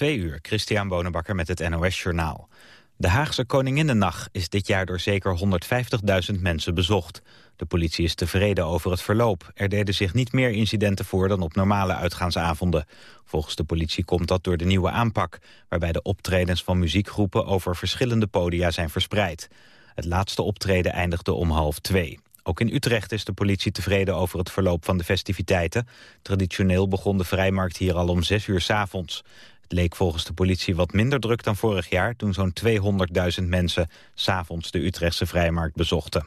Twee uur, Christian Bonenbakker met het NOS Journaal. De Haagse Koninginnennacht is dit jaar door zeker 150.000 mensen bezocht. De politie is tevreden over het verloop. Er deden zich niet meer incidenten voor dan op normale uitgaansavonden. Volgens de politie komt dat door de nieuwe aanpak... waarbij de optredens van muziekgroepen over verschillende podia zijn verspreid. Het laatste optreden eindigde om half twee. Ook in Utrecht is de politie tevreden over het verloop van de festiviteiten. Traditioneel begon de vrijmarkt hier al om zes uur s avonds. Leek volgens de politie wat minder druk dan vorig jaar... toen zo'n 200.000 mensen s'avonds de Utrechtse vrijmarkt bezochten.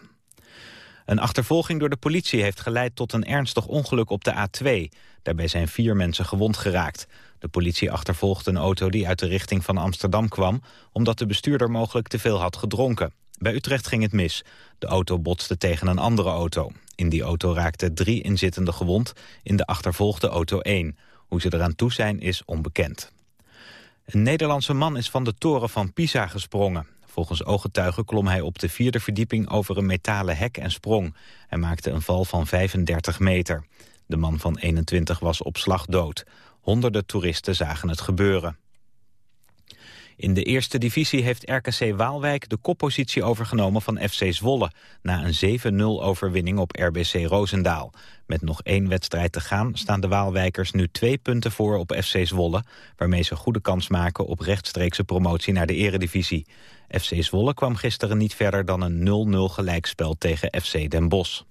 Een achtervolging door de politie heeft geleid tot een ernstig ongeluk op de A2. Daarbij zijn vier mensen gewond geraakt. De politie achtervolgde een auto die uit de richting van Amsterdam kwam... omdat de bestuurder mogelijk te veel had gedronken. Bij Utrecht ging het mis. De auto botste tegen een andere auto. In die auto raakten drie inzittenden gewond, in de achtervolgde auto één. Hoe ze eraan toe zijn is onbekend. Een Nederlandse man is van de toren van Pisa gesprongen. Volgens ooggetuigen klom hij op de vierde verdieping over een metalen hek en sprong. Hij maakte een val van 35 meter. De man van 21 was op slag dood. Honderden toeristen zagen het gebeuren. In de eerste divisie heeft RKC Waalwijk de koppositie overgenomen van FC Zwolle... na een 7-0 overwinning op RBC Roosendaal. Met nog één wedstrijd te gaan staan de Waalwijkers nu twee punten voor op FC Zwolle... waarmee ze goede kans maken op rechtstreekse promotie naar de eredivisie. FC Zwolle kwam gisteren niet verder dan een 0-0 gelijkspel tegen FC Den Bosch.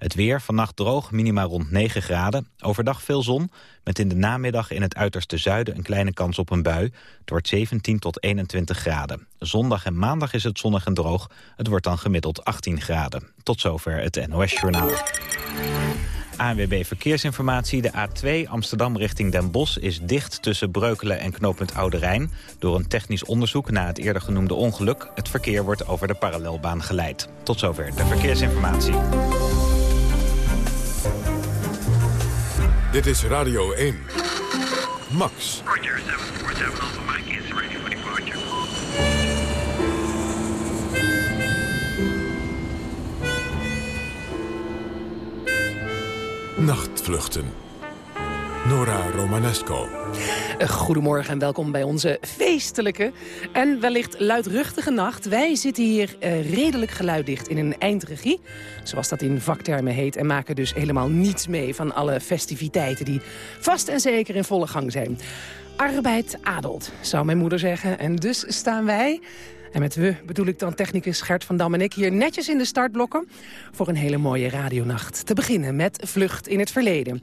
Het weer, vannacht droog, minima rond 9 graden. Overdag veel zon, met in de namiddag in het uiterste zuiden een kleine kans op een bui. Het wordt 17 tot 21 graden. Zondag en maandag is het zonnig en droog. Het wordt dan gemiddeld 18 graden. Tot zover het NOS Journaal. ANWB Verkeersinformatie. De A2 Amsterdam richting Den Bosch is dicht tussen Breukelen en knooppunt Oude Rijn. Door een technisch onderzoek na het eerder genoemde ongeluk. Het verkeer wordt over de parallelbaan geleid. Tot zover de verkeersinformatie. Dit is Radio 1. Max. Roger, 747 Alpha Mike is ready for departure. Nachtvluchten. Nora Romanesco. Goedemorgen en welkom bij onze feestelijke en wellicht luidruchtige nacht. Wij zitten hier uh, redelijk geluiddicht in een eindregie, zoals dat in vaktermen heet... en maken dus helemaal niets mee van alle festiviteiten die vast en zeker in volle gang zijn. Arbeid adelt, zou mijn moeder zeggen. En dus staan wij en met we bedoel ik dan technicus Gert van Dam en ik hier netjes in de startblokken voor een hele mooie radionacht. Te beginnen met Vlucht in het Verleden.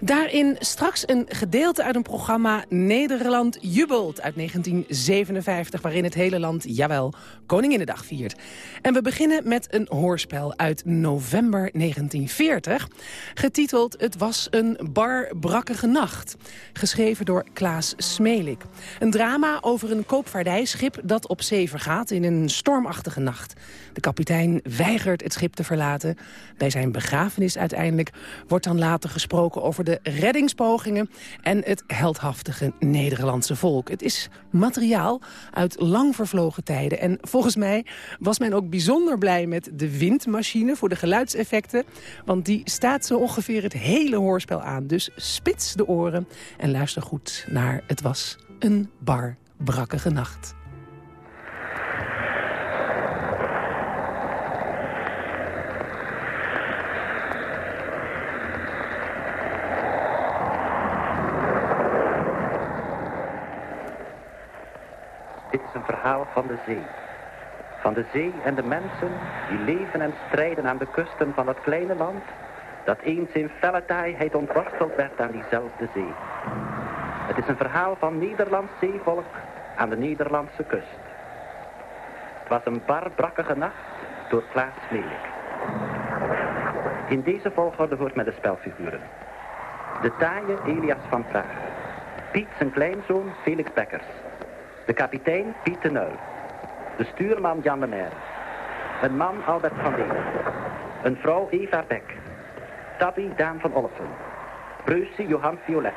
Daarin straks een gedeelte uit een programma Nederland jubelt uit 1957... waarin het hele land, jawel, Koninginnedag viert. En we beginnen met een hoorspel uit november 1940... getiteld Het was een barbrakkige nacht. Geschreven door Klaas Smelik. Een drama over een koopvaardijschip dat op zee vergaat in een stormachtige nacht. De kapitein weigert het schip te verlaten. Bij zijn begrafenis uiteindelijk wordt dan later gesproken over de reddingspogingen... en het heldhaftige Nederlandse volk. Het is materiaal uit lang vervlogen tijden. En volgens mij was men ook bijzonder blij met de windmachine voor de geluidseffecten. Want die staat zo ongeveer het hele hoorspel aan. Dus spits de oren en luister goed naar Het was een bar brakkige nacht. Dit is een van de zee. Van de zee en de mensen die leven en strijden aan de kusten van dat kleine land... dat eens in felle taaiheid ontworsteld werd aan diezelfde zee. Het is een verhaal van Nederlands zeevolk aan de Nederlandse kust. Het was een bar brakkige nacht door Klaas Melik. In deze volgorde hoort met de spelfiguren. De taaie Elias van Praag. Piet zijn kleinzoon Felix Bekkers. De kapitein Piet de Nuil. De stuurman Jan de Meer. Een man Albert van Deen. Een vrouw Eva Beck. Tabby Daan van Olffen. Preussie Johan Violet.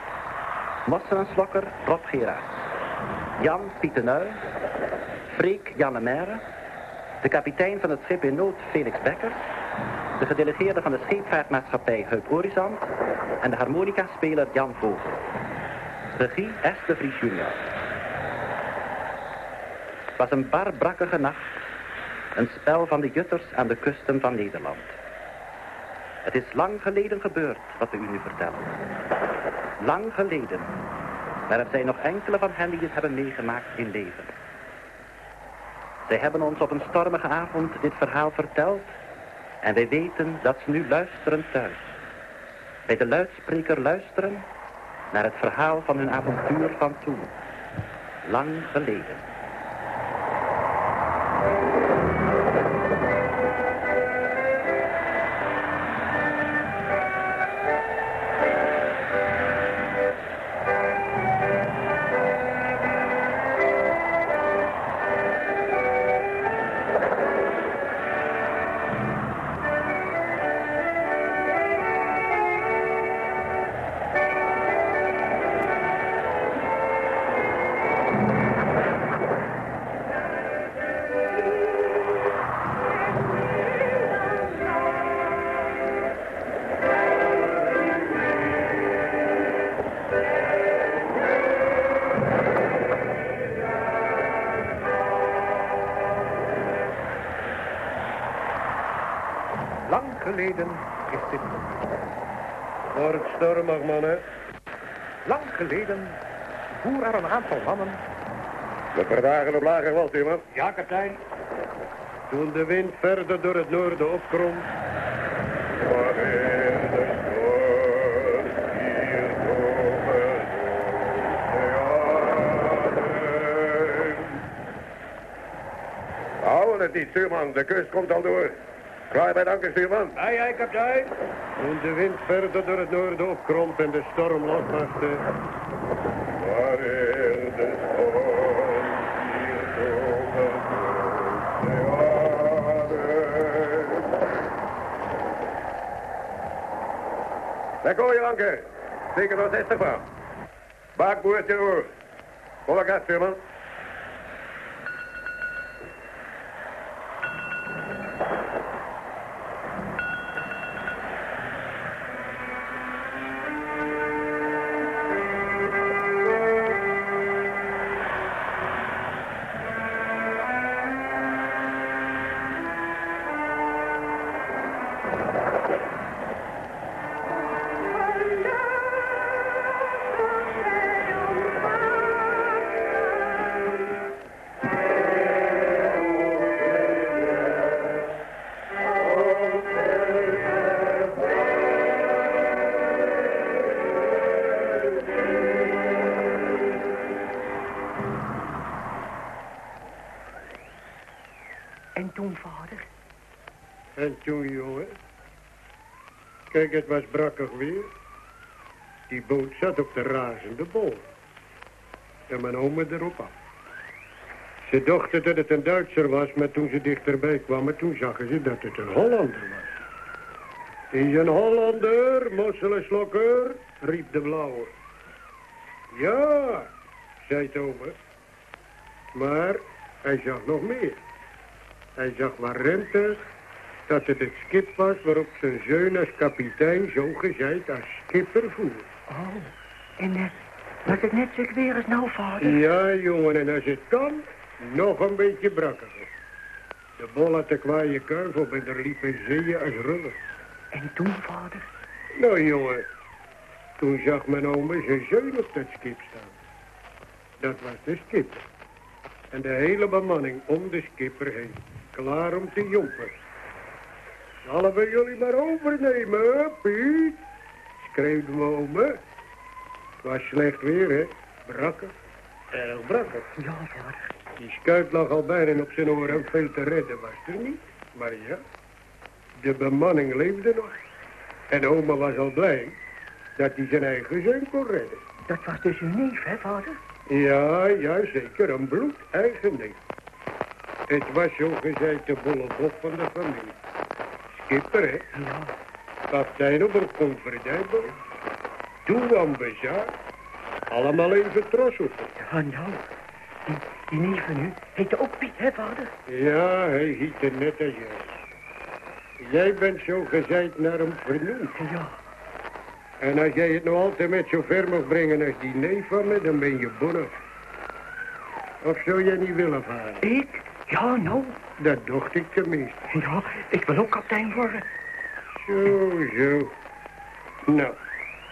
Mosselenslokker Rob Gerard. Jan Piet de Nuil. Freek Jan de Meer. De kapitein van het schip in nood Felix Becker. De gedelegeerde van de scheepvaartmaatschappij Huip Horizon. En de harmonica-speler Jan Vogel. Regie S. de Vries junior. Was een bar brakkige nacht. Een spel van de jutters aan de kusten van Nederland. Het is lang geleden gebeurd wat we u nu vertellen. Lang geleden. Maar er zijn nog enkele van hen die het hebben meegemaakt in leven. Zij hebben ons op een stormige avond dit verhaal verteld. En wij weten dat ze nu luisteren thuis. Bij de luidspreker luisteren naar het verhaal van hun avontuur van toen. Lang geleden. Lang geleden is dit. Wordt stormig, mannen. Lang geleden voer er een aantal mannen. We verdagen op lager wal, stuurman. Ja, kapitein. Toen de wind verder door het noorden opkrom. Wanneer de storm hier komen Houden het niet, stuurman. De kust komt al door. Klaar bij danken, stuurman. Ai, ai, kapitein. Toen de wind verder door het noorden opkromp en de storm losbarstte. Wanneer de storm hier komen Daar gooi je anker. Zeker nog 60 van. Baakboordje door. Volle gas, stuurman. Kijk, het was brakkig weer. Die boot zat op de razende bol. En mijn oma erop af. Ze dachten dat het een Duitser was, maar toen ze dichterbij kwamen, toen zagen ze dat het een Hollander was. Is een Hollander, mosselenslokker, riep de blauwe. Ja, zei Tome. Maar hij zag nog meer. Hij zag warempig dat het het schip was waarop zijn zeun als kapitein zo gezegd als skipper voer. Oh, en eh, was het net zo weer als nou, vader? Ja, jongen, en als het kan, nog een beetje brakkiger. De bol had de kwaaie kuif op en er liepen zeeën als rullen. En toen, vader? Nou, jongen, toen zag mijn oma zijn zeun op dat schip staan. Dat was de skipper. En de hele bemanning om de skipper heen. Klaar om te jompen. Zullen we jullie maar overnemen, Piet? Schreeuwde mijn oma. Het was slecht weer, hè? Brakker. Erg brakker. Ja, vader. Die skuit lag al bijna op zijn oren. Veel te redden was er niet. Maar ja, de bemanning leefde nog. En oma was al blij dat hij zijn eigen zoon kon redden. Dat was dus uw neef, hè, vader? Ja, ja, zeker. Een bloed-eigen neef. Het was zo gezegd de bolle bof van de familie. Skipper, hè? Ja. Kapitein op een. Toen aan bezaar. Allemaal even tros op. Ja, nou. Die, die neef van u heette ook Piet, hè, vader? Ja, hij hiet er net als jij. Jij bent zo gezegd naar hem vernoemd. Ja. En als jij het nou altijd met zo ver mag brengen als die neef van me, dan ben je bonnig. Of zou jij niet willen varen? Ik? Ja, nou. Dat dacht ik tenminste. Ja, ik wil ook kapitein worden. Zo, zo. Nou,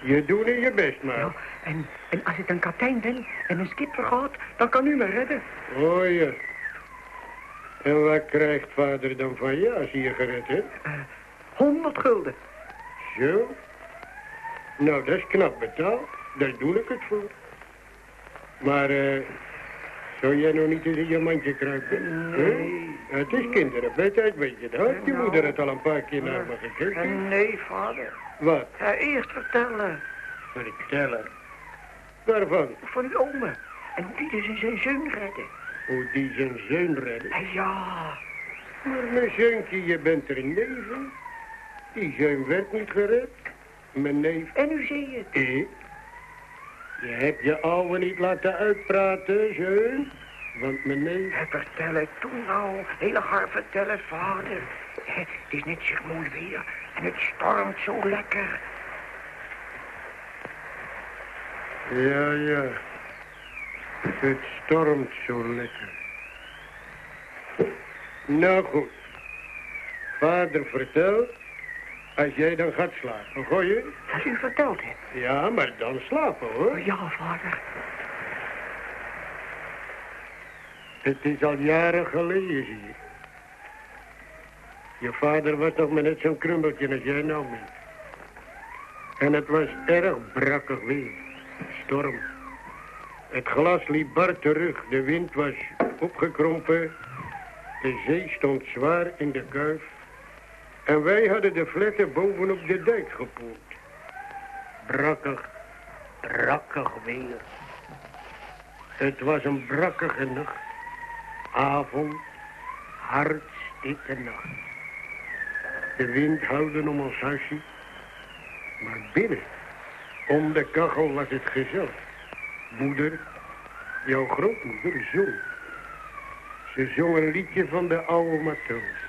je doet er je best maar. Ja, en, en als ik een kapitein ben en een schip vergaat, dan kan u me redden. Oh ja. En wat krijgt vader dan van je als hij je gered hebt? Eh, Honderd gulden. Zo? Nou, dat is knap betaald. Daar doe ik het voor. Maar, eh... zou jij nog niet eens in je mandje kruipen? Nee. Huh? Het is kinderarbeid, weet je dat? Je Nou. moeder het al een paar keer naar me Eh, gekeken. nee, vader. Wat? Eh, eerst vertellen Vertellen. Waarvan? van uw ome. En hoe die dus zijn zoon redden. Hoe die zijn zoon redden. Eh, ja, Maar mijn zoontje, je bent er neven. Die zoon werd niet gered. Mijn neef en u zie het. Ik? Je hebt je ouwe niet laten uitpraten, zoon. Want mijn neef... Eh, vertel het toen nou. Hele hard vertellen, vader. Eh, Het is net zo mooi weer en het stormt zo lekker. Ja, ja. Het stormt zo lekker. Nou goed. Vader vertelt. Als jij dan gaat slapen, gooi je? Als u vertelt het. Ja, maar dan slapen, hoor. Oh, ja, vader. Het is al jaren geleden, zie je. Je vader was nog maar net zo'n krummeltje als jij nou bent. En het was erg brakkig weer. Storm. Het glas liep bar terug. De wind was opgekrompen. De zee stond zwaar in de kuif. En wij hadden de vletten bovenop de dijk gepoeld. Brakkig, brakkig weer. Het was een brakkige nacht. Avond, hartstikke nacht. De wind houden om ons huisje. Maar binnen, om de kachel was het gezellig. Moeder, jouw grootmoeder, zong. Ze zong een liedje van de oude matroos.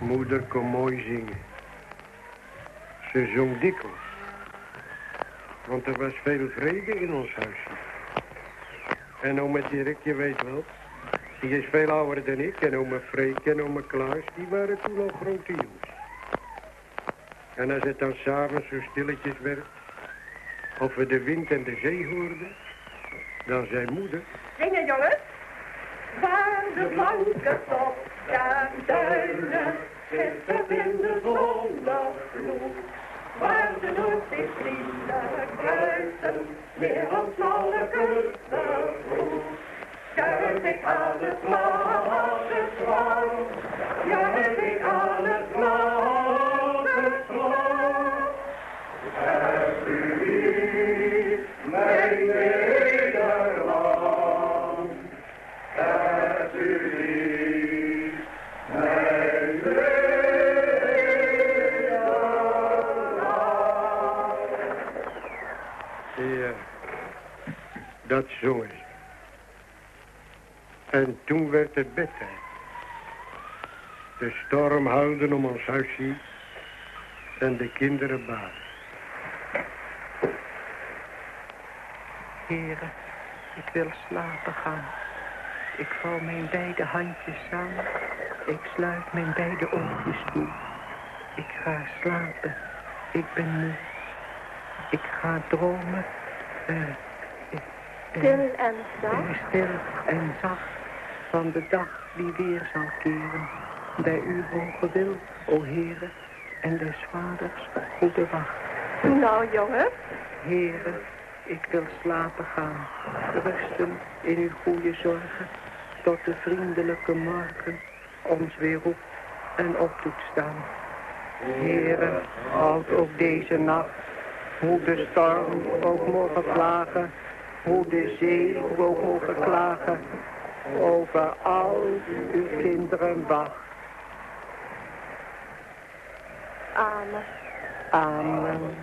moeder kon mooi zingen. Ze zong dikwijls. Want er was veel vrede in ons huisje. En oma Dirk, je weet wel. Die is veel ouder dan ik. En oma Freek en oma Klaas, die waren toen al grote jongens. En als het dan s'avonds zo stilletjes werd... of we de wind en de zee hoorden... dan zei moeder... Zingen, jongens. Waar de blanke top der duinen schittert in de zonnegloed. Waar de Noordzee vriendelijk kruisen, meer dan smalle kusten voelt. Juich ik aan het vlaggen zwang, juich ik aan dat zong ze. En toen werd het bedtijd. De storm houden om ons huisje en de kinderen baden. Heren, ik wil slapen gaan. Ik vouw mijn beide handjes samen. Ik sluit mijn beide oogjes toe. Ik ga slapen. Ik ben moe. Ik ga dromen. eh, Stil en zacht. stil en zacht van de dag die weer zal keren. Bij uw hoge wil, o heren, en des vaders goede wacht. Nou, jongens. Heren, ik wil slapen gaan, rusten in uw goede zorgen, tot de vriendelijke morgen ons weer roept en op doet staan. Heren, houd ook deze nacht Hoe de storm ook mogen vlagen, hoe de zee ook mogen klagen, over al uw kinderen wacht. Amen. Amen.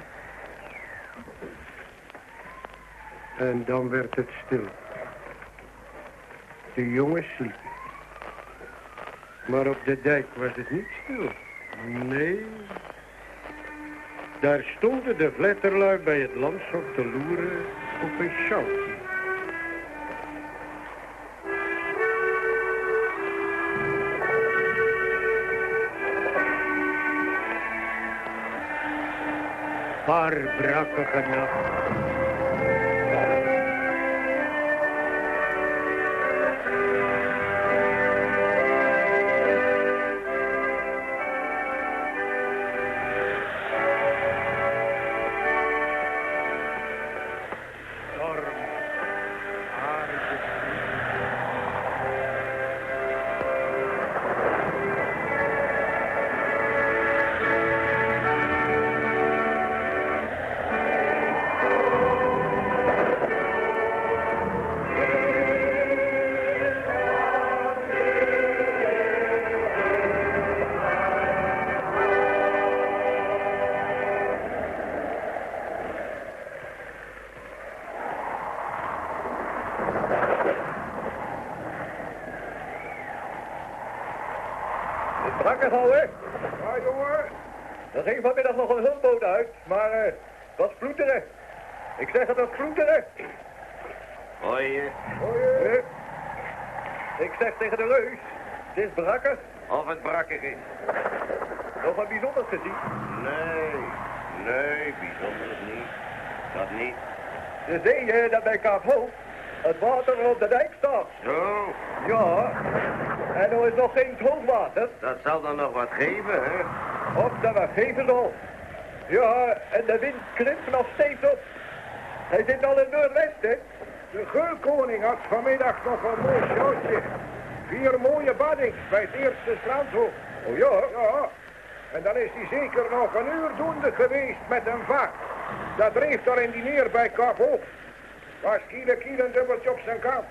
En dan werd het stil. De jongens sliepen. Maar op de dijk was het niet stil. Nee. Daar stonden de vletterlui bij het landschap te loeren op een sjouwtje. Paar brakkige wat bijzonders gezien. Nee, nee, bijzonder niet. Dat niet. De zee eh, dat bij Kaap Hoofd, het water op de dijk staat. Zo, Ja, en er is nog geen hoogwater. dat zal dan nog wat geven, hè? Of dat we geven zal. Ja, en de wind krimpt nog steeds op. Hij zit al in Noordwest, hè? De geulkoning had vanmiddag nog een mooi showtje. Vier mooie baddings bij het eerste strandhoek. Oh ja? Ja, en dan is hij zeker nog een uur doende geweest met een vacht. Dat dreef daar in die neer bij Kap Hoog. Was kiele kiele een dubbeltje op zijn kant.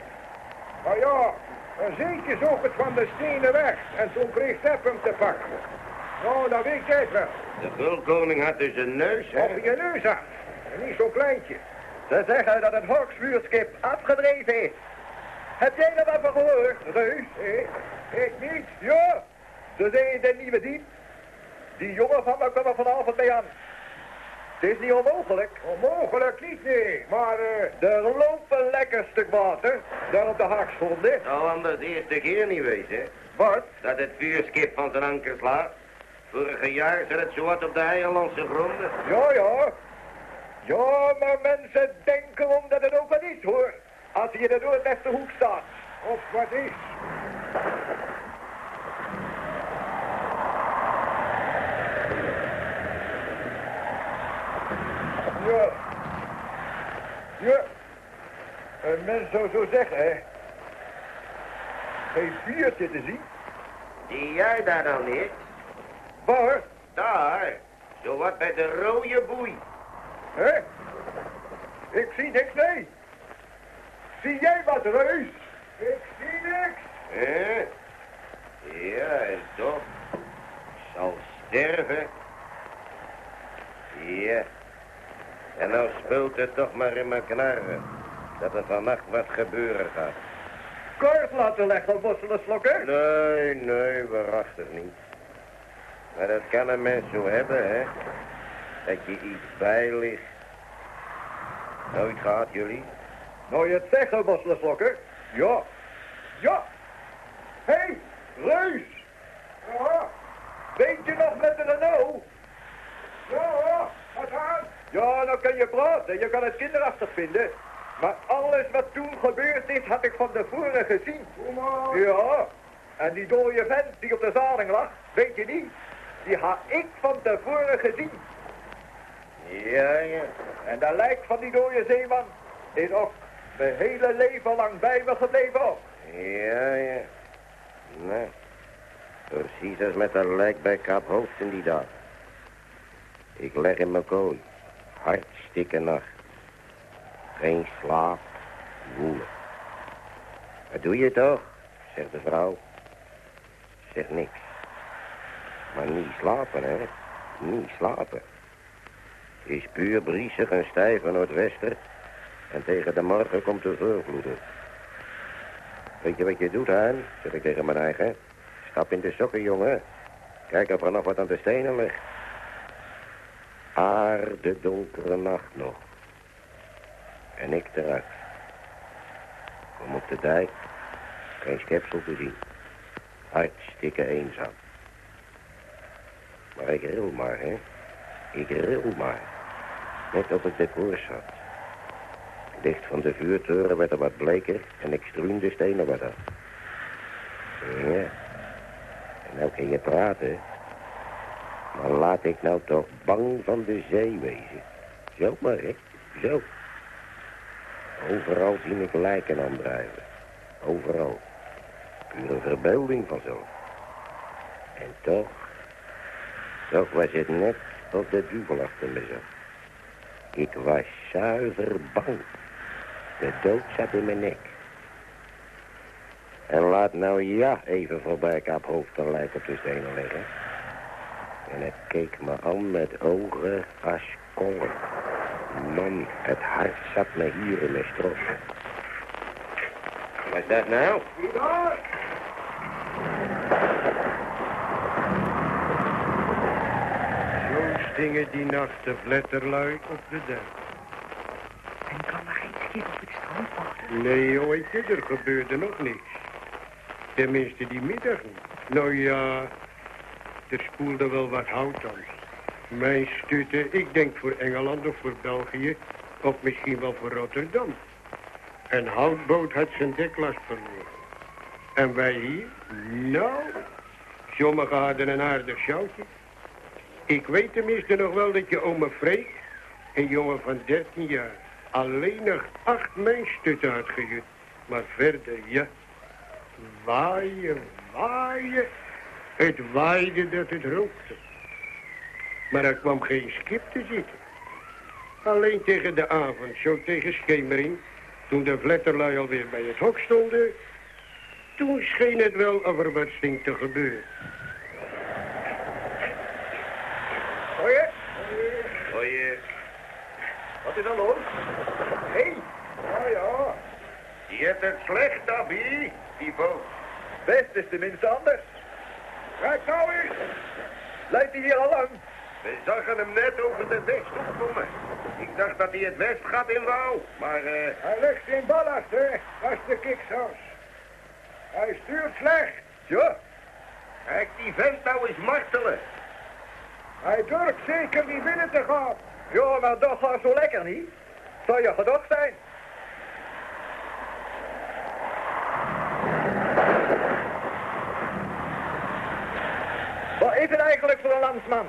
Maar ja, een zeetje zoog het van de stenen weg. En toen kreeg Tepp hem te pakken. Nou, dan weet jij het wel. De gulkoning had dus een neus, hè? Op je neus af. En niet zo'n kleintje. Ze zeggen dat het Hawksvuurskip afgedreven is. Heb jij er wat van gehoord, Reus? Ik, ik niet. Ja, ze zeggen de nieuwe diep. Die jongen van me kwam er vanavond mee aan. Het is niet onmogelijk. Onmogelijk niet, nee. Maar, eh, Er loopt een lekker stuk water, daar op de Haaksgronde. Zou anders de eerste keer niet wezen, Wat? dat het vuurskip van zijn anker slaat. Vorige jaar zat het zo wat op de Eierlandse gronden. Ja, ja. Ja, maar mensen denken om dat het ook wat is, hoor. Als je in de Noordwesterhoek staat. of wat is? Ja. Ja. Een mens zou zo zeggen, hè. Geen vuurtje te zien. Zie jij daar dan niet? Waar? Daar, zo wat bij de rode boei. Hè? Ik zie niks, nee. Zie jij wat, Reus? Ik zie niks. Hè? Ja, toch. Zal sterven. Ja. En nou speelt het toch maar in mijn knarren. Dat er vannacht wat gebeuren gaat. Kort laten leggen bosselen slokken. Nee, nee, waarachtig niet. Maar dat kan een mens zo hebben, hè. Dat je iets bij ligt. Nooit gehad, jullie? Nou je het bosselen slokken. Ja. Ja. Hé, hey, Reus. Ja. Weet je nog met de Renault? Ja, wat aan? Ja, nou kan je praten. Je kan het kinderachtig vinden. Maar alles wat toen gebeurd is, had ik van tevoren gezien. Ja. En die dode vent die op de zaling lag, weet je niet? Die had ik van tevoren gezien. Ja, ja. En dat lijk van die dode zeeman is ook mijn hele leven lang bij me gebleven ook. Ja, ja. Nee. Precies als met dat lijk bij Kaap Hoofd in die dag. Ik leg in mijn kooi. Hartstikke nacht. Geen slaap, woelen. Wat doe je toch? zegt de vrouw. Zegt niks. Maar niet slapen, hè? Niet slapen. Is puur briesig en stijf van noordwester. En tegen de morgen komt de voorvloeden. Weet je wat je doet, Hein? Zeg ik tegen mijn eigen. Stap in de sokken, jongen. Kijk of er nog wat aan de stenen ligt. Aarde donkere nacht nog. En ik eruit. Kom op de dijk. Geen schepsel te zien. Hartstikke eenzaam. Maar ik ril maar, hè. Ik ril maar. Net op het decor zat. Licht van de vuurtoren werd er wat bleker en ik struinde stenen wat af. Ja. En nou kun je praten. Maar laat ik nou toch bang van de zee wezen. Zo maar, hè. Zo. Overal zie ik lijken aandrijven. Overal. Pure verbeelding vanzelf. En toch... Toch was het net of de duivel achter me zat. Ik was zuiver bang. De dood zat in mijn nek. En laat nou ja even voorbij kap hoofd en lijk op de stenen liggen. En het keek me aan met ogen als kolen. Man, het hart zat me hier in mijn strot. Wat is dat nou? Zo stingen die nacht de vletterlui op de dijk. En kan er geen schip op het strand wachten? Nee, ooitje, er gebeurde nog niks. Tenminste, die middag niet. Nou ja, er spoelde wel wat hout aan. Mijn stutte, ik denk voor Engeland of voor België, of misschien wel voor Rotterdam. Een houtboot had zijn deklast verloren. En wij hier? Nou, sommigen hadden een aardig sjouwtje. Ik weet tenminste nog wel dat je ome Freek, een jongen van 13 jaar, alleen nog acht mijnstutten had gejut. Maar verder, ja, waaien, waaien. Het waaide dat het rookte. Maar er kwam geen schip te zitten. Alleen tegen de avond, zo tegen schemering, toen de vletterlui alweer bij het hok stonden, toen scheen het wel of er wat sting te gebeuren. Hoi. Hoi. Wat is er los? Hé. Hey. Ja, ja. Die hebt het slecht, Abby, die boot. Best is tenminste anders. Kijk nou eens. Leidt hij hier al lang? We zagen hem net over de westhoek komen. Ik dacht dat hij het westgat in wou, maar eh... Hij legt geen ballast, hè. Dat is de kiksas. Hij stuurt slecht. Ja. Kijk die vent nou eens martelen. Hij durft zeker niet binnen te gaan. Ja, maar dat gaat zo lekker niet. Zou je gedacht zijn? Wat is het eigenlijk voor een landsman?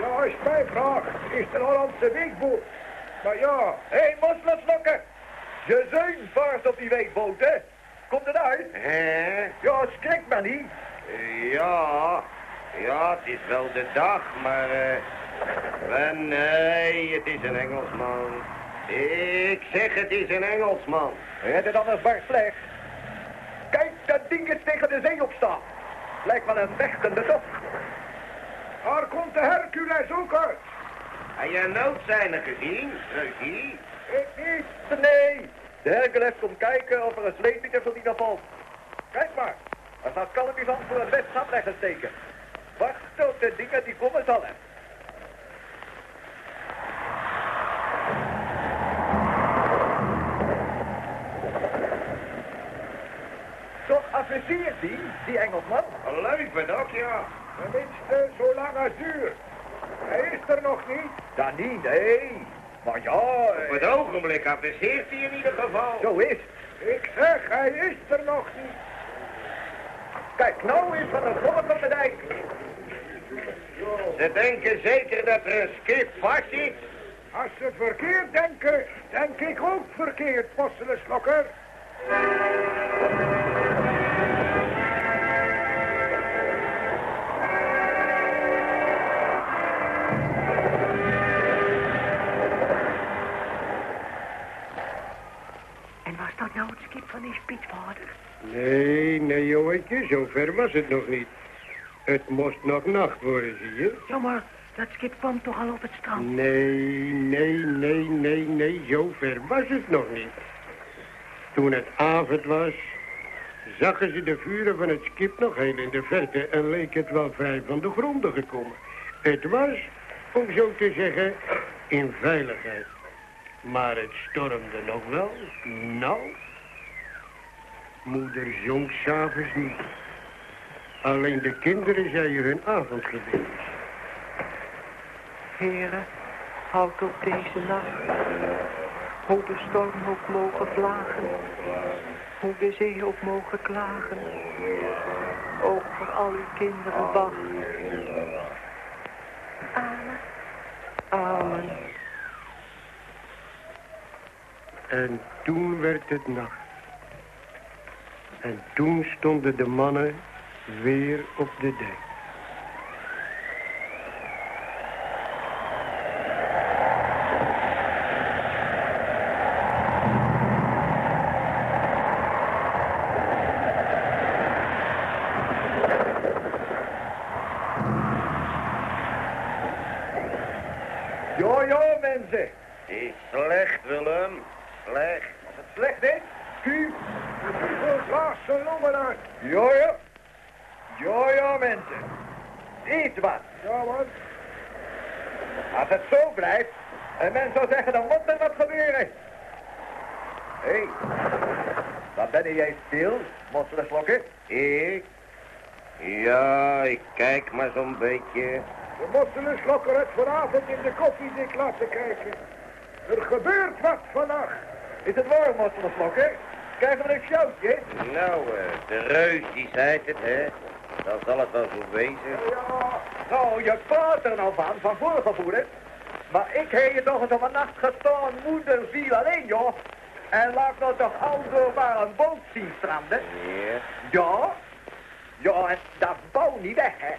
Ja, als mij vraagt, is het een Hollandse weekboot. Maar ja, hé, hey. Je zeun vaart op die weekboot, hè? Komt het uit? Hè? Ja, schrik maar niet. Ja, ja, het is wel de dag, maar... eh maar nee, het is een Engelsman. Ik zeg, het is een Engelsman. Het is anders maar slecht. Kijk, dat ding is tegen de zee opstaan. Lijkt wel een vechtende top. Daar komt de Hercules ook uit. Heb je noodzijnen gezien, Reuzie? Ik niet. Nee. De Hercules komt kijken of er een sleepieter voor die naar valt. Kijk maar. Er staat kalmpjes aan voor het westschap leggen steken. Wacht tot de dingen die komen zullen. Toch apprecieert die, die Engelsman? Leuk bedankt, ja. Tenminste, zo lang als duur. Hij is er nog niet. Dan niet, nee. Maar ja... Op het ogenblik apprecieert hij in ieder geval. Zo is. Ik zeg, hij is er nog niet. Kijk, nou is van een volk op de dijk. Ze denken zeker dat er een schip vast zit. Als ze verkeerd denken, denk ik ook verkeerd, posselenslokker. schip Nee, nee, jongetje, zo ver was het nog niet. Het moest nog nacht worden, zie je? Ja, maar dat schip kwam toch al op het strand? Nee, nee, nee, nee, nee, zo ver was het nog niet. Toen het avond was, zagen ze de vuren van het schip nog heel in de verte en leek het wel vrij van de gronden gekomen. Het was, om zo te zeggen, in veiligheid. Maar het stormde nog wel. Nou, moeder zong s'avonds niet. Alleen de kinderen zeiden hun avondgebed. Heren, houd op deze nacht. Hoe de storm ook mogen vlagen. Hoe de zee ook mogen klagen. Ook voor al uw kinderen wacht. Amen. Amen. En toen werd het nacht. En toen stonden de mannen weer op de dek. Ja, ja, mensen. Is slecht, Willem. Slecht. Als het slecht is, Q. Graag zijn longen uit. Ja, ja. Ja, ja, mensen. Eet wat. Ja, wat? Als het zo blijft, en men zou zeggen, dan moet er wat gebeuren. Hé, hey, wat ben jij stil, mosselenslokken? Ik? Ja, ik kijk maar zo'n beetje. De mosselenslokker het vanavond in de koffiedik laten kijken. Er gebeurt wat vannacht. Is het waar, mosselenslokker? Krijgen we een showtje? Nou, eh, de reus die zei het, hè. Dan zal het wel zo wezen. Ja, nou, je praat er nou van, van voorgevoelen. Maar ik heb je toch eens op een nacht gestaan, moeder ziel alleen, joh. En laat nou toch al door maar een boot zien stranden. Ja. Ja? Ja, en dat bouw niet weg, hè.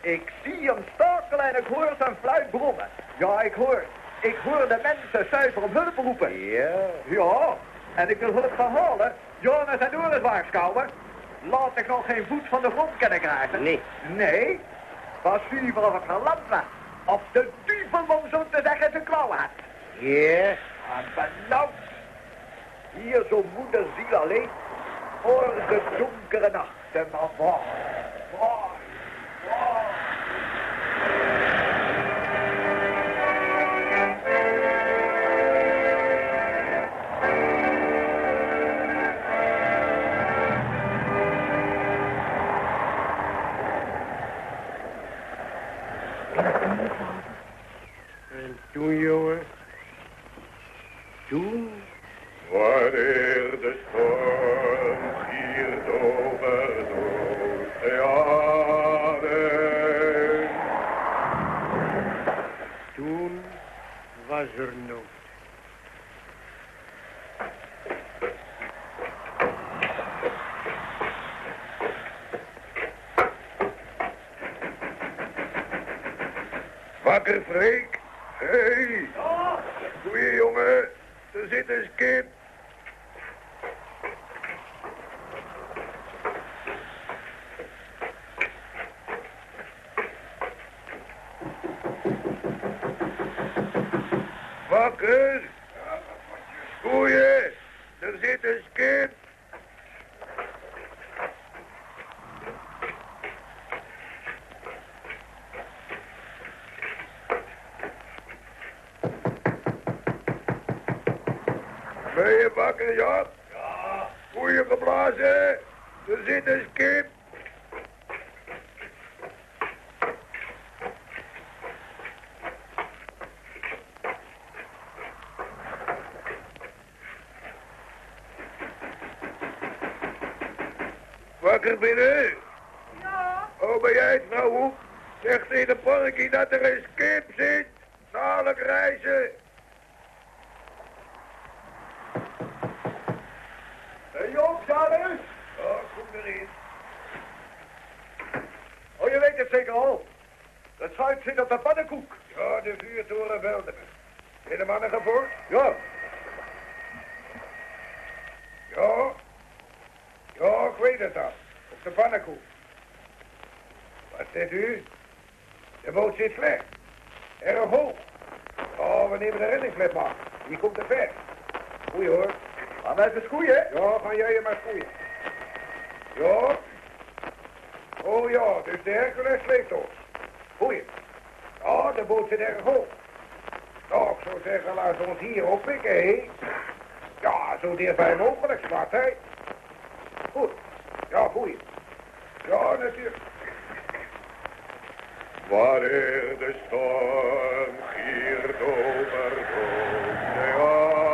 Ik zie hem stakelen en ik hoor zijn fluit brommen. Ja, ik hoor. Ik hoor de mensen zuiver om hulp roepen. Ja. Ja, en ik wil hulp gaan halen. Jongens en door het waarschuwen. Laat ik nog geen voet van de grond kunnen krijgen. Nee. Nee? Was zuiver of het geland was. Of de duivel, om zo te zeggen, te klauwen had. Ja. En benauwd. Hier zo'n moederziel alleen. Voor de donkere nachten, maar waar, waar, waar. En toen, jongen, toen er. Wakker, Freek. Hé. Hey. Goeie jongen. Er zit een skip. Wakker. Goeie. Er zit een skip. Jaap? Ja. Goeie geblazen. Er zit een skip. Wakker binnen? Ja. Oh, ben jij het, vrouw Hoek? Zeg tegen Porky dat er een skip zit. Dadelijk reizen. Hé, hey, Joop, Charles. Oh, kom erin. Oh, je weet het zeker al. Het schuit zit op de pannenkoek. Ja, de vuurtoren belde me. Zijn de mannen gevoerd? Ja. Ja. Dan? Op de pannenkoek. Wat zegt u? De boot zit slecht. Erg hoog. Oh, we nemen de reddingslet maar. Die komt te ver. Goeie hoor. Gaan wij even schoeien? Ja, gaan jij je maar schoeien. Ja. Oh ja, dus de Hercules sleept ons. Goeie. Ja, de boot zit erg hoog. Nou, ik zou zeggen, laten we ons hier oppikken, hé. Ja, zo dichtbij mogelijk, zwart, hè. Goed. Ja, goeie. Ja, natuurlijk. Wanneer de storm giert over de jaren.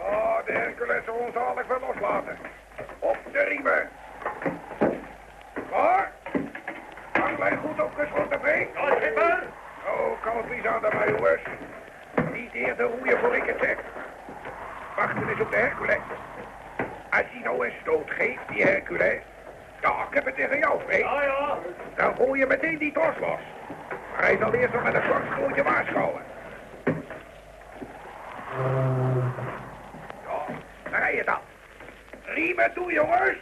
Oh, de Hercules zal ons dadelijk wel loslaten. Op de riemen. Maar, hanglijn goed opgesloten, Beek. Ja, schipper. Lies aan mij, jongens. Niet eerder roeien voor ik het zeg. Wachten eens op de Hercules. Als hij nou een stoot geeft, die Hercules. Ja, ik heb het tegen jou, Freek. Ja, ja. Dan gooi je meteen die tors los. Maar hij zal eerst nog met een kortspoortje waarschuwen. Ja, daar rij je dan. Riemen toe, jongens.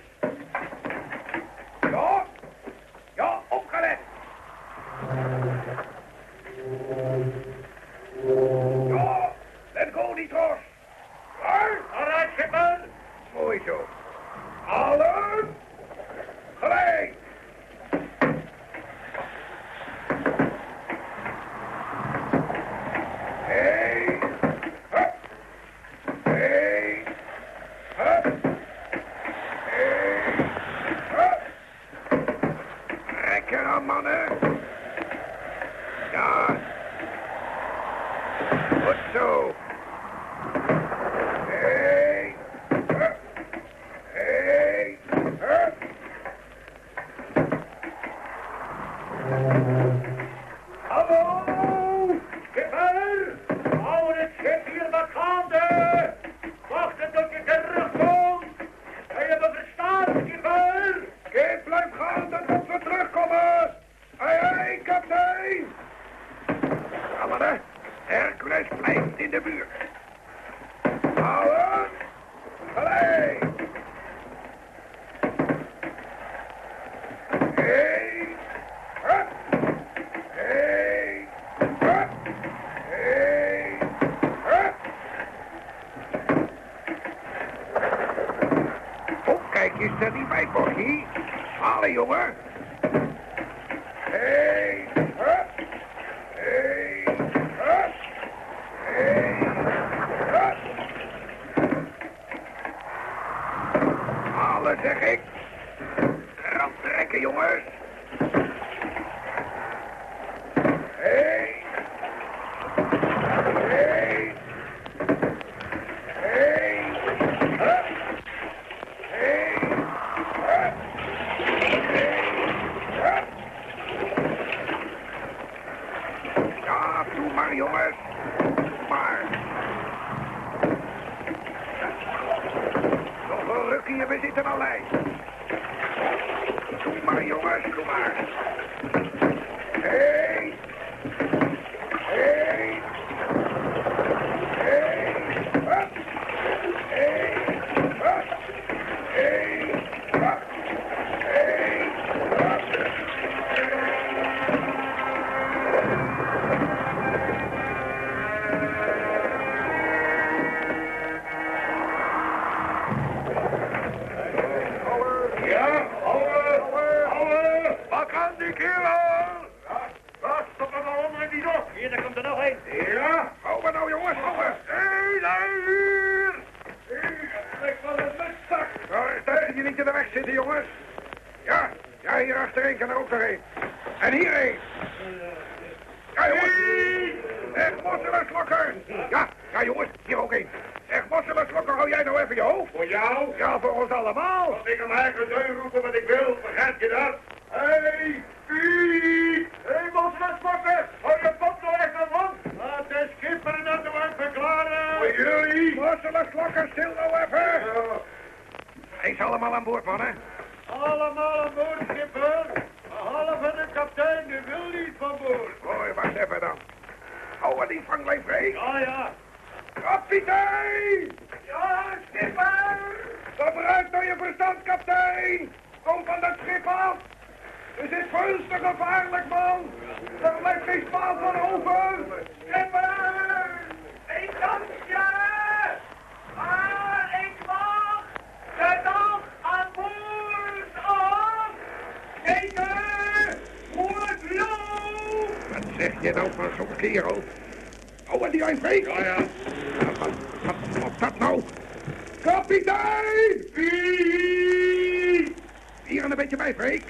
Freek.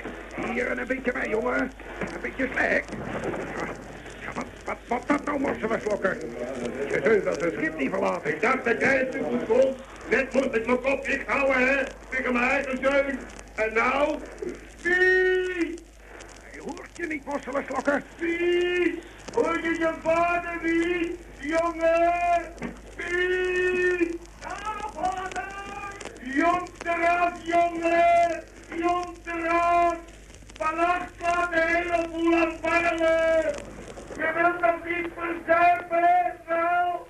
Hier een beetje bij, jongen. Een beetje slek. Ja, wat, wat, wat dat nou, morselerslokker? Je zult dat het schip niet verlaten. Ik dacht dat jij het goed kon. Net moest ik mijn kop dicht houden, hè? Tegen mijn eigen zeun. En nou? Wie? Je hoort je niet, morselerslokker. Wie? Hoor je je vader wie? Jongen! Wie? Ja, vader! Eraf, jongen! Vannacht slaat de hele boel aan barrelen! Je wilt toch niet verzuipen, wel?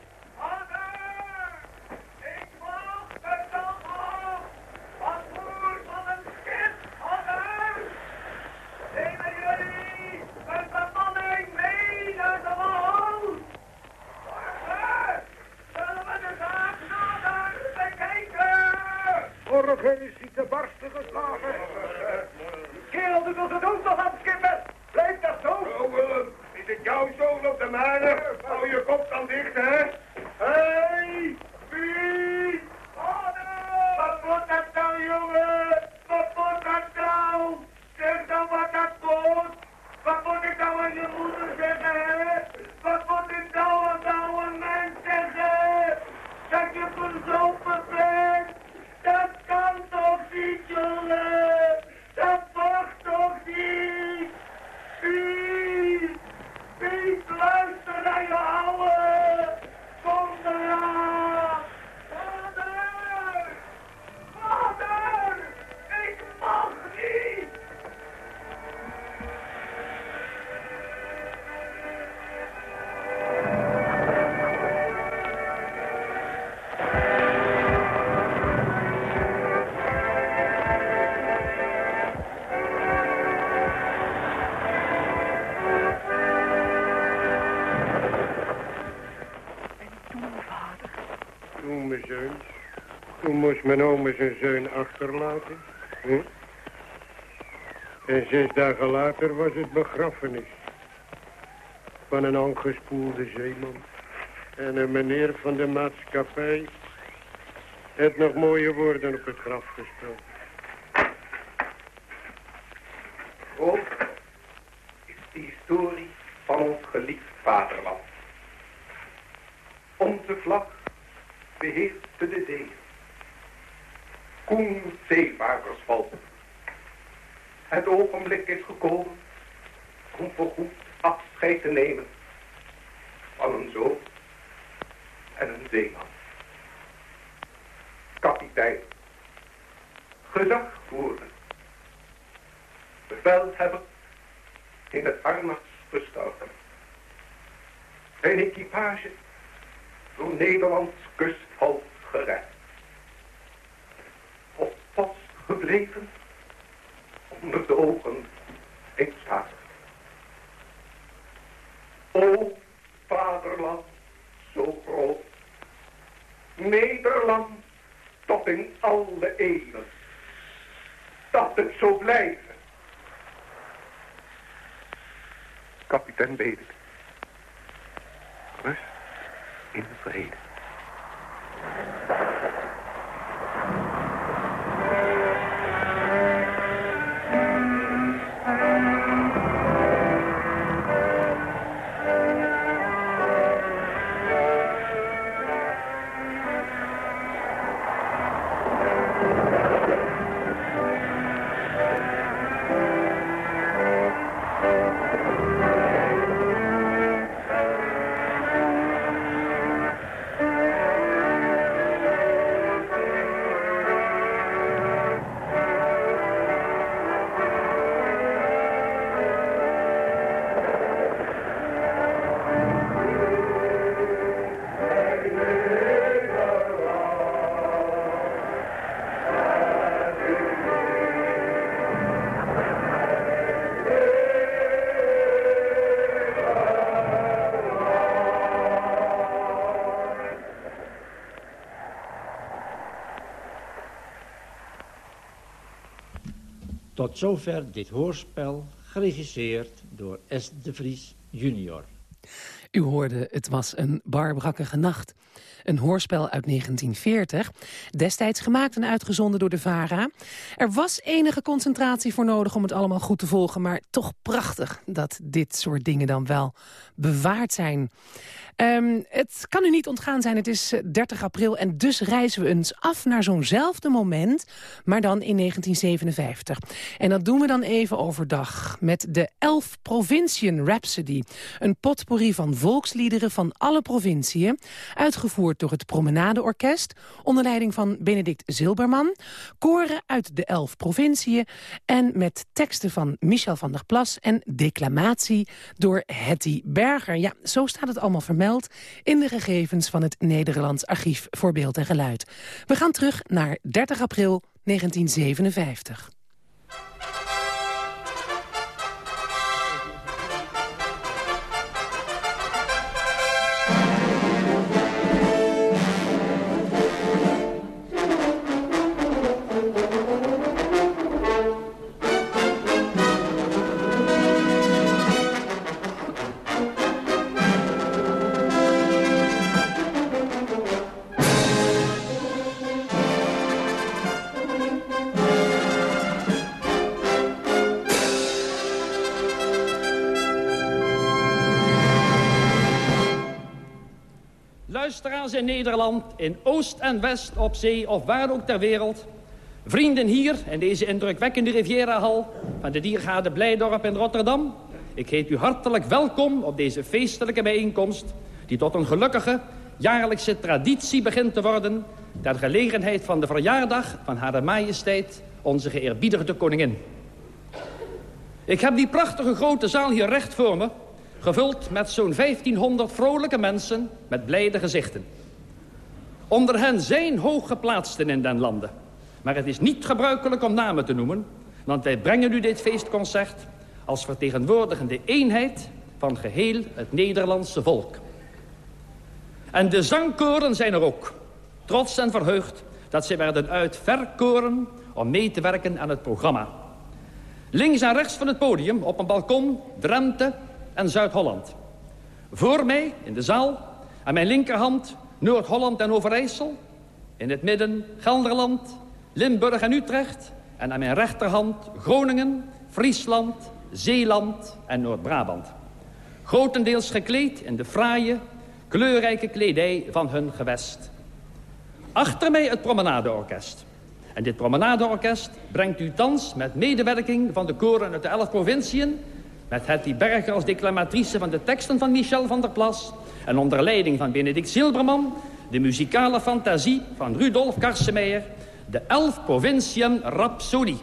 Morgen is hij te barsten geslagen. Kerel, doet ook nog aan skippen! Blijf dat zo! Oh, Willem, is het jouw zoon op de mijne? Hou je kop dan dicht, hè? Hé, hey, Mijn oma zijn zoon achterlaten. En zes dagen later was het begrafenis. Van een aangespoelde zeeman. En een meneer van de maatschappij... heeft nog mooie woorden op het graf gesproken. Ook is de historie van ons geliefd vaderland. Onze vlag beheerste de zee. Koen zeevaardersvolk. Het ogenblik is gekomen om voorgoed afscheid te nemen van een zoon en een zeeman. Kapitein, gezagvoerder, bevelhebber in het gestorven. Zijn equipage door Nederlands kustvolk gered. Op gebleven onder de ogen eens vader. O vaderland, zo groot, Nederland tot in alle eeuwen, dat het zo blijven. Kapitein Bedek. Rust in vrede. Tot zover dit hoorspel, geregisseerd door S. de Vries junior. U hoorde, het was een barbrakkige nacht. Een hoorspel uit 1940, destijds gemaakt en uitgezonden door de VARA. Er was enige concentratie voor nodig om het allemaal goed te volgen... maar toch prachtig dat dit soort dingen dan wel bewaard zijn. Ehm, het kan u niet ontgaan zijn, het is 30 eh, april... en dus reizen we eens af naar zo'nzelfde moment, maar dan in 1957. En dat doen we dan even overdag met de Elf Provinciën Rhapsody. Een potpourri van volksliederen van alle provinciën... uitgevoerd door het Promenadeorkest... onder leiding van Benedict Zilberman... koren uit de Elf Provinciën... en met teksten van Michel van der Plas... en declamatie door Hetty Berger. Ja, zo staat het allemaal vermeld in de gegevens van het Nederlands Archief voor Beeld en Geluid. We gaan terug naar 30 april 1957. In Nederland, in Oost en West, op zee of waar ook ter wereld. Vrienden hier in deze indrukwekkende Rivierahal van de Diergaarde Blijdorp in Rotterdam. Ik heet u hartelijk welkom op deze feestelijke bijeenkomst... die tot een gelukkige jaarlijkse traditie begint te worden... ter gelegenheid van de verjaardag van Hare Majesteit, onze geëerbiedigde koningin. Ik heb die prachtige grote zaal hier recht voor me gevuld met zo'n 1500 vrolijke mensen met blijde gezichten. Onder hen zijn hooggeplaatsten in den landen. Maar het is niet gebruikelijk om namen te noemen... want wij brengen u dit feestconcert als vertegenwoordigende eenheid... van geheel het Nederlandse volk. En de zangkoren zijn er ook. Trots en verheugd dat ze werden uitverkoren om mee te werken aan het programma. Links en rechts van het podium, op een balkon, Drenthe, en Zuid-Holland. Voor mij, in de zaal, aan mijn linkerhand Noord-Holland en Overijssel. In het midden Gelderland, Limburg en Utrecht. En aan mijn rechterhand Groningen, Friesland, Zeeland en Noord-Brabant. Grotendeels gekleed in de fraaie, kleurrijke kledij van hun gewest. Achter mij het promenadeorkest. En dit promenadeorkest brengt u thans met medewerking van de koren uit de elf provinciën met Hetty Berger als declamatrice van de teksten van Michel van der Plas... en onder leiding van Benedict Silberman... de muzikale fantasie van Rudolf Karsemeijer... de elf provinciën Rhapsodie.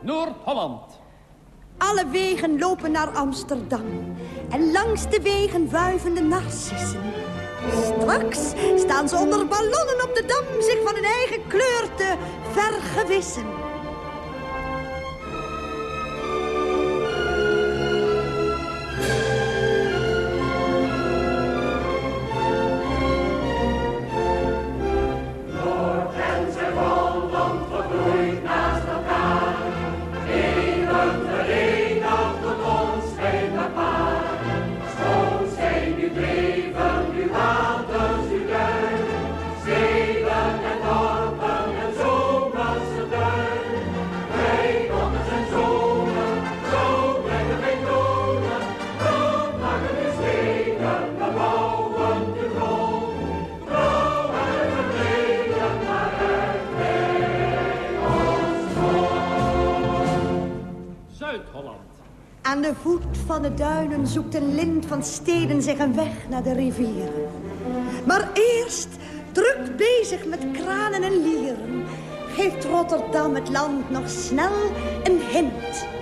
Noord-Holland. Alle wegen lopen naar Amsterdam. En langs de wegen wuiven de narcissen. Straks staan ze onder ballonnen op de dam zich van hun eigen kleur te vergewissen. Weg naar de rivieren. Maar eerst, druk bezig met kranen en lieren, geeft Rotterdam het land nog snel een hint.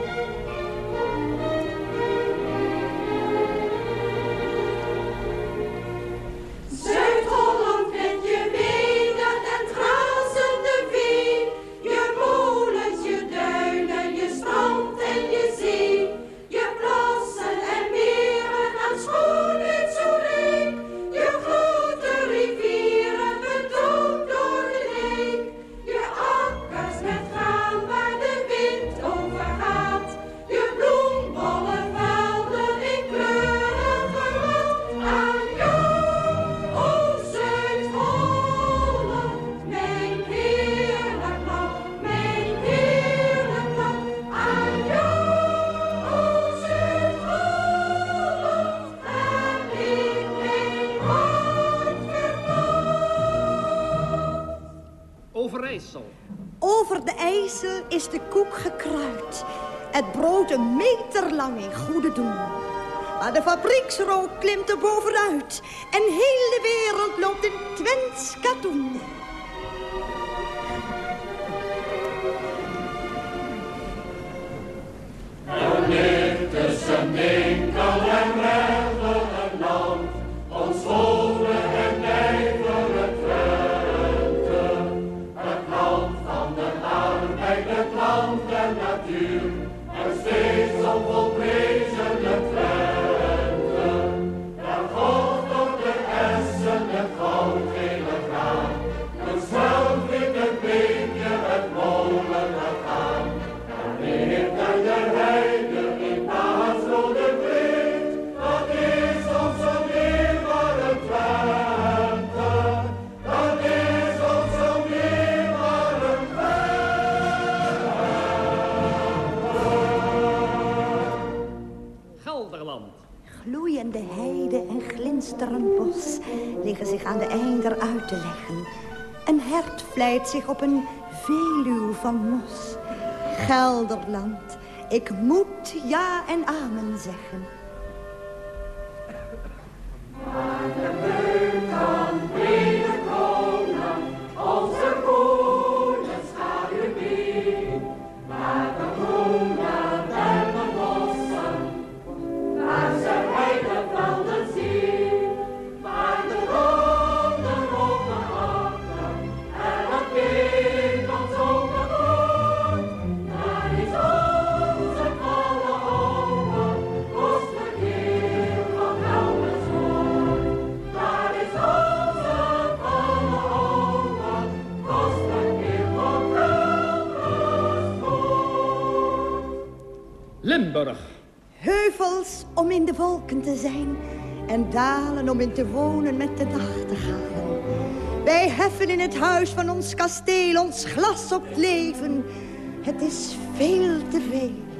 vlijt zich op een veluw van mos. Gelderland, ik moet ja en amen zeggen. te wonen met de nachtegalen. Wij heffen in het huis van ons kasteel ons glas op het leven. Het is veel te veel.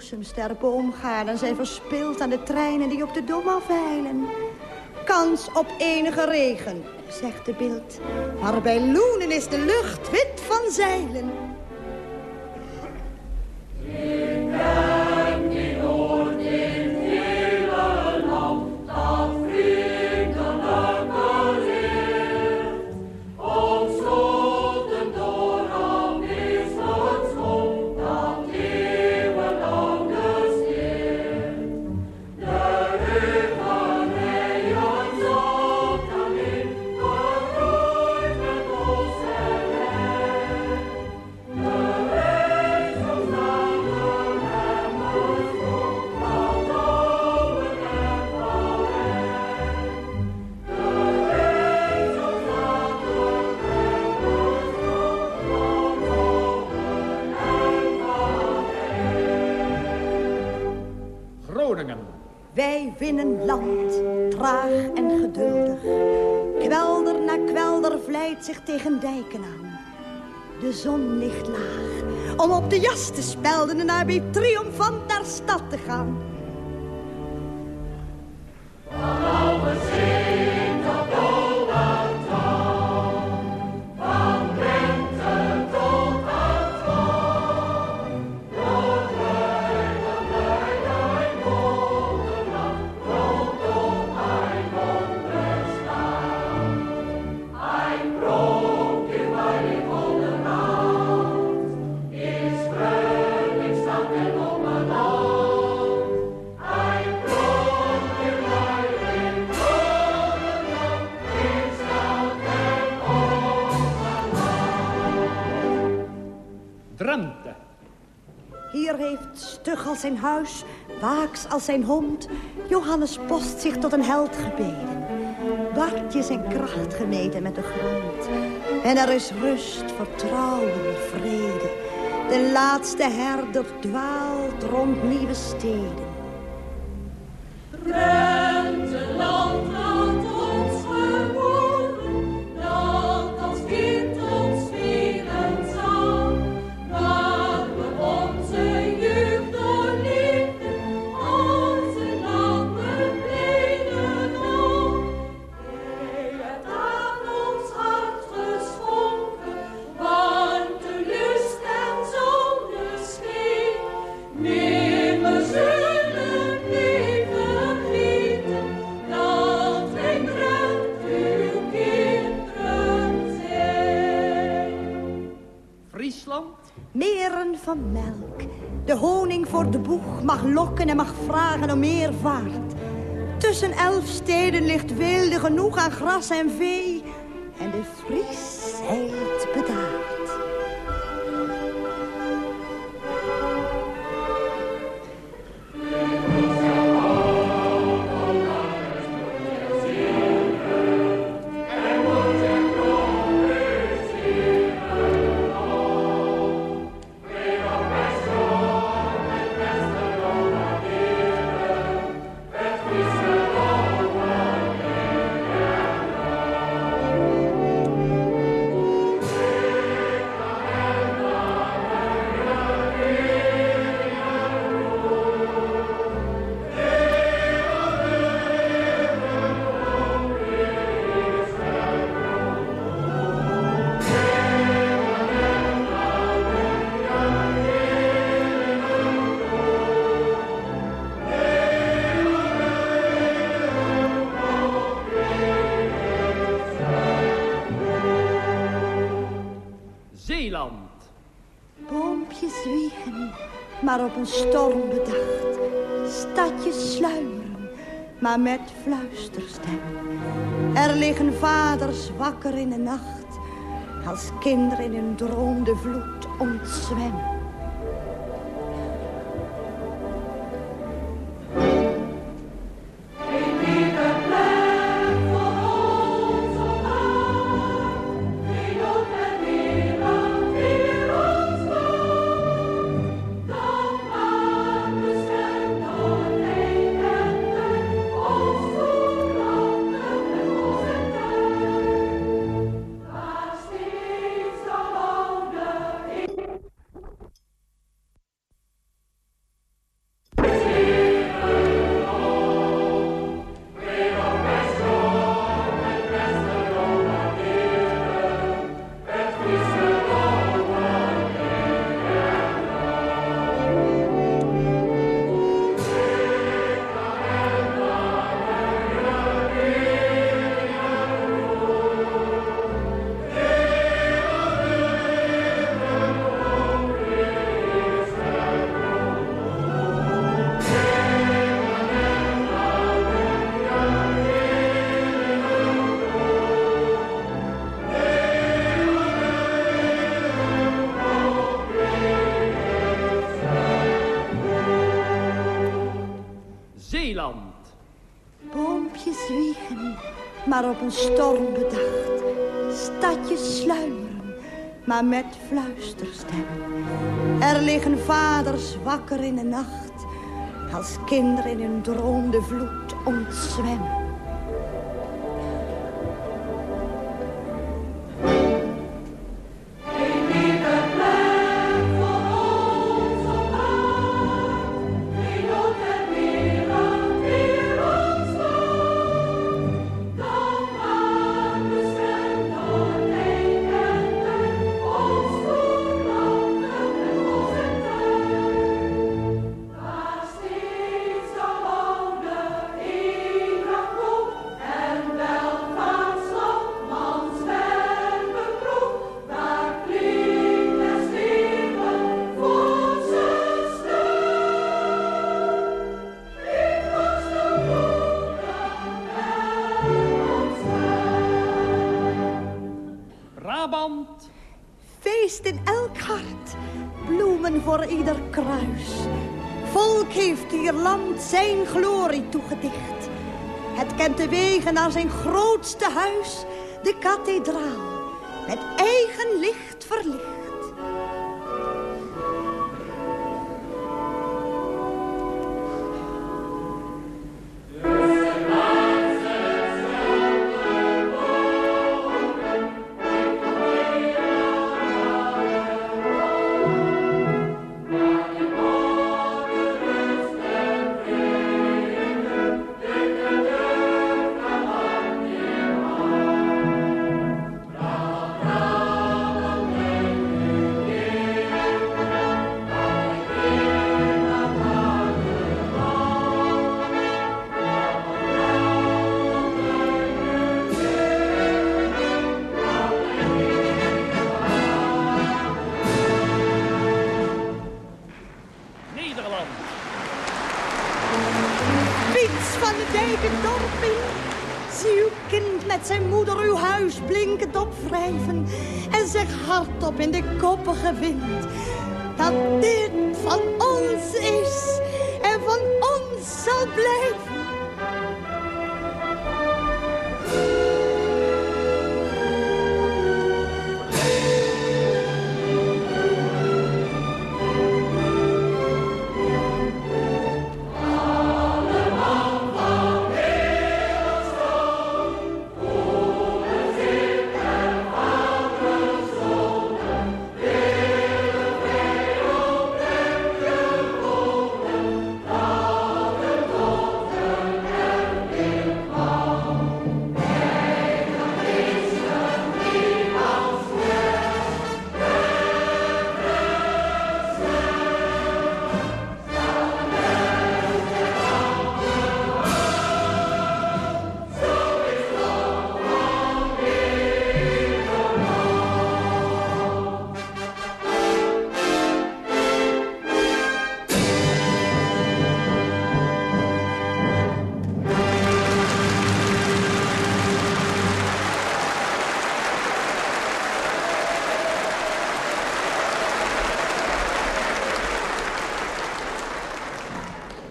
bloesemsterpen en zijn verspild aan de treinen die op de dom afheilen. Kans op enige regen, zegt de beeld. Maar bij Loenen is de lucht wit van zeilen. de jas te spelden en daarmee triomfant naar stad te gaan. Zijn huis, waaks als zijn hond. Johannes Post zich tot een held gebeden. Bartje zijn kracht gemeten met de grond. En er is rust, vertrouwen, vrede. De laatste herder dwaalt rond nieuwe steden. Elf steden ligt weelde genoeg aan gras en vee. Op een storm bedacht. Stadjes sluimeren, maar met fluisterstem. Er liggen vaders wakker in de nacht, als kinderen in een droom de vloed ontzwemmen. Op een storm bedacht. Stadjes sluimeren, maar met fluisterstem. Er liggen vaders wakker in de nacht, als kinderen in een droom de vloed ontzwemmen. Heeft hier land zijn glorie toegedicht. Het kent de wegen naar zijn grootste huis, de kathedraal, met eigen licht verlicht.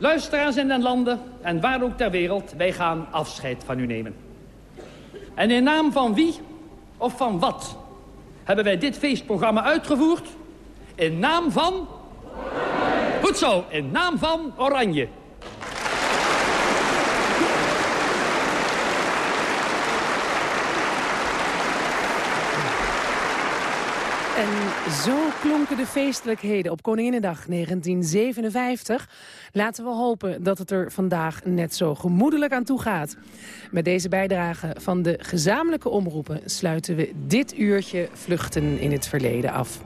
Luisteraars in den landen en waar ook ter wereld, wij gaan afscheid van u nemen. En in naam van wie of van wat hebben wij dit feestprogramma uitgevoerd? In naam van... Goed zo, in naam van Oranje. En zo klonken de feestelijkheden op Koninginnedag 1957. Laten we hopen dat het er vandaag net zo gemoedelijk aan toe gaat. Met deze bijdrage van de gezamenlijke omroepen... sluiten we dit uurtje Vluchten in het Verleden af.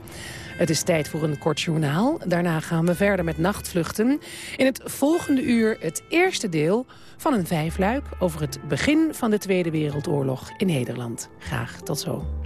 Het is tijd voor een kort journaal. Daarna gaan we verder met nachtvluchten. In het volgende uur het eerste deel van een vijfluik... over het begin van de Tweede Wereldoorlog in Nederland. Graag tot zo.